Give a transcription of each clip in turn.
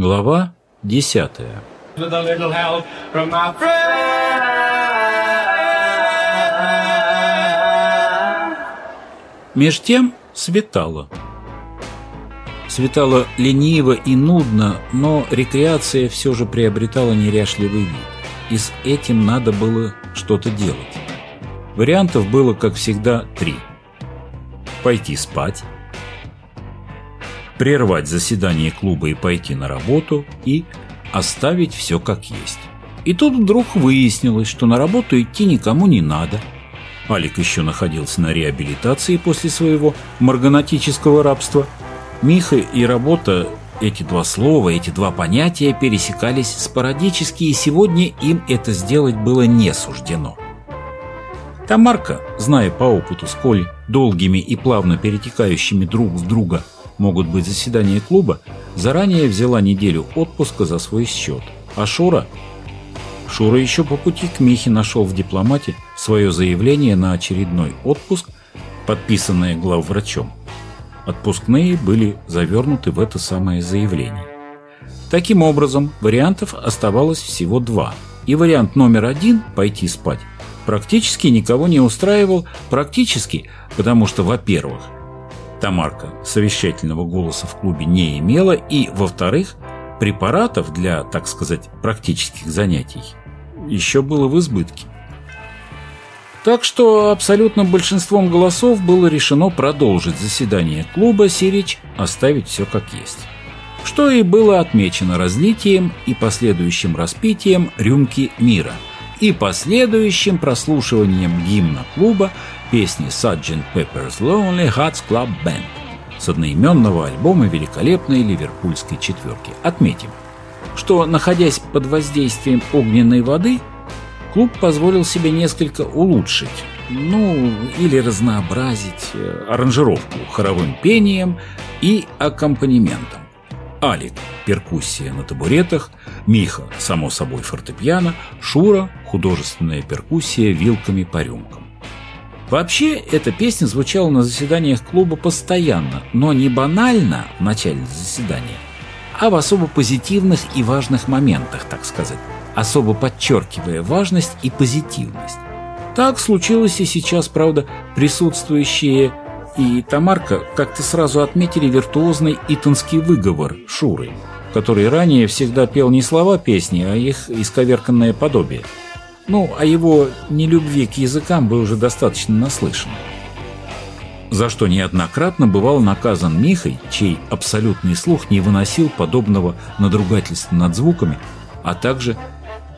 Глава десятая with a little help from my friend. Меж тем светало. Светало лениво и нудно, но рекреация все же приобретала неряшливый вид. И с этим надо было что-то делать. Вариантов было, как всегда, три. Пойти спать, прервать заседание клуба и пойти на работу, и оставить все как есть. И тут вдруг выяснилось, что на работу идти никому не надо. Алик еще находился на реабилитации после своего марганатического рабства. Миха и работа, эти два слова, эти два понятия пересекались спорадически, и сегодня им это сделать было не суждено. Тамарка, зная по опыту, сколь долгими и плавно перетекающими друг в друга могут быть заседания клуба, заранее взяла неделю отпуска за свой счет. А Шура? Шура еще по пути к Михе нашел в дипломате свое заявление на очередной отпуск, подписанное главврачом. Отпускные были завернуты в это самое заявление. Таким образом, вариантов оставалось всего два. И вариант номер один – пойти спать – практически никого не устраивал, практически, потому что, во-первых, Тамарка совещательного голоса в клубе не имела, и, во-вторых, препаратов для, так сказать, практических занятий еще было в избытке. Так что абсолютным большинством голосов было решено продолжить заседание клуба Сирич, оставить все как есть. Что и было отмечено разлитием и последующим распитием рюмки мира и последующим прослушиванием гимна клуба песни Sgt. Pepper's Lonely Hearts Club Band с одноименного альбома великолепной ливерпульской четверки. Отметим, что, находясь под воздействием огненной воды, клуб позволил себе несколько улучшить, ну, или разнообразить э, аранжировку хоровым пением и аккомпанементом. Алик – перкуссия на табуретах, Миха – само собой фортепиано, Шура – художественная перкуссия вилками по рюмкам. Вообще, эта песня звучала на заседаниях клуба постоянно, но не банально в начале заседания, а в особо позитивных и важных моментах, так сказать, особо подчеркивая важность и позитивность. Так случилось и сейчас, правда, присутствующие и Тамарка как-то сразу отметили виртуозный итонский выговор Шуры, который ранее всегда пел не слова песни, а их исковерканное подобие – ну, о его нелюбви к языкам вы уже достаточно наслышаны. За что неоднократно бывал наказан Михой, чей абсолютный слух не выносил подобного надругательства над звуками, а также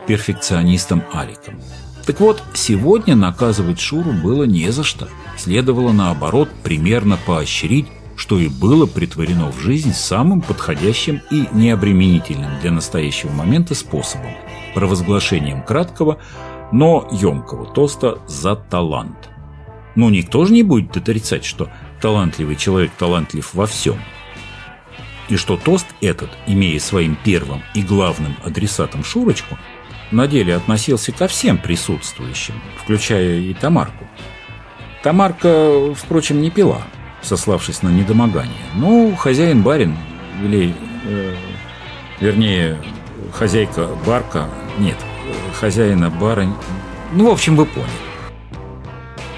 перфекционистом Аликом. Так вот, сегодня наказывать Шуру было не за что. Следовало, наоборот, примерно поощрить, что и было притворено в жизнь самым подходящим и необременительным для настоящего момента способом – провозглашением краткого, но емкого тоста за талант. Но никто же не будет отрицать, что талантливый человек талантлив во всем. И что тост этот, имея своим первым и главным адресатом Шурочку, на деле относился ко всем присутствующим, включая и Тамарку. Тамарка, впрочем, не пила, сославшись на недомогание. Ну, хозяин-барин, или, э, вернее, хозяйка барка, нет, хозяина бара, ну, в общем, вы поняли.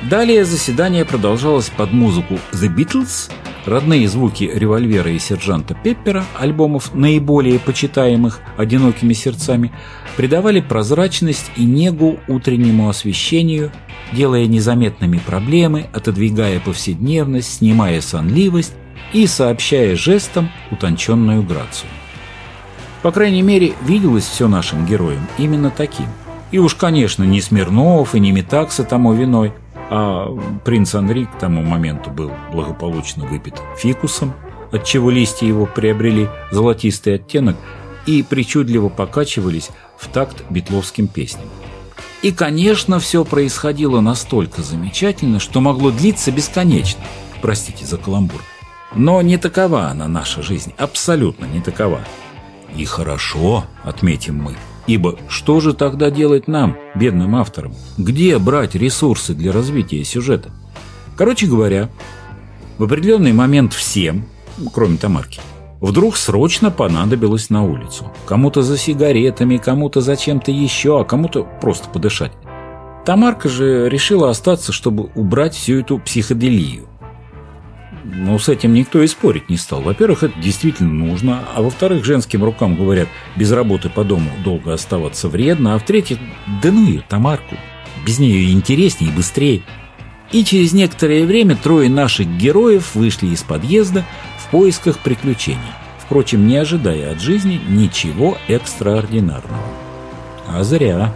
Далее заседание продолжалось под музыку The Beatles, родные звуки револьвера и сержанта Пеппера, альбомов наиболее почитаемых одинокими сердцами, придавали прозрачность и негу утреннему освещению, делая незаметными проблемы, отодвигая повседневность, снимая сонливость и сообщая жестом утонченную грацию. По крайней мере, виделось все нашим героям именно таким. И уж, конечно, не Смирнов и не Метакса тому виной, а принц Анри к тому моменту был благополучно выпит фикусом, отчего листья его приобрели золотистый оттенок и причудливо покачивались в такт битловским песням. И, конечно, все происходило настолько замечательно, что могло длиться бесконечно. Простите за каламбур. Но не такова она, наша жизнь, абсолютно не такова. И хорошо, отметим мы. Ибо что же тогда делать нам, бедным авторам? Где брать ресурсы для развития сюжета? Короче говоря, в определенный момент всем, кроме Тамарки, вдруг срочно понадобилось на улицу. Кому-то за сигаретами, кому-то за чем-то еще, а кому-то просто подышать. Тамарка же решила остаться, чтобы убрать всю эту психоделию. Но с этим никто и спорить не стал. Во-первых, это действительно нужно, а во-вторых, женским рукам говорят, без работы по дому долго оставаться вредно, а в-третьих, да ну ее, Тамарку, без нее интереснее и быстрее. И через некоторое время трое наших героев вышли из подъезда в поисках приключений, впрочем, не ожидая от жизни ничего экстраординарного. А зря.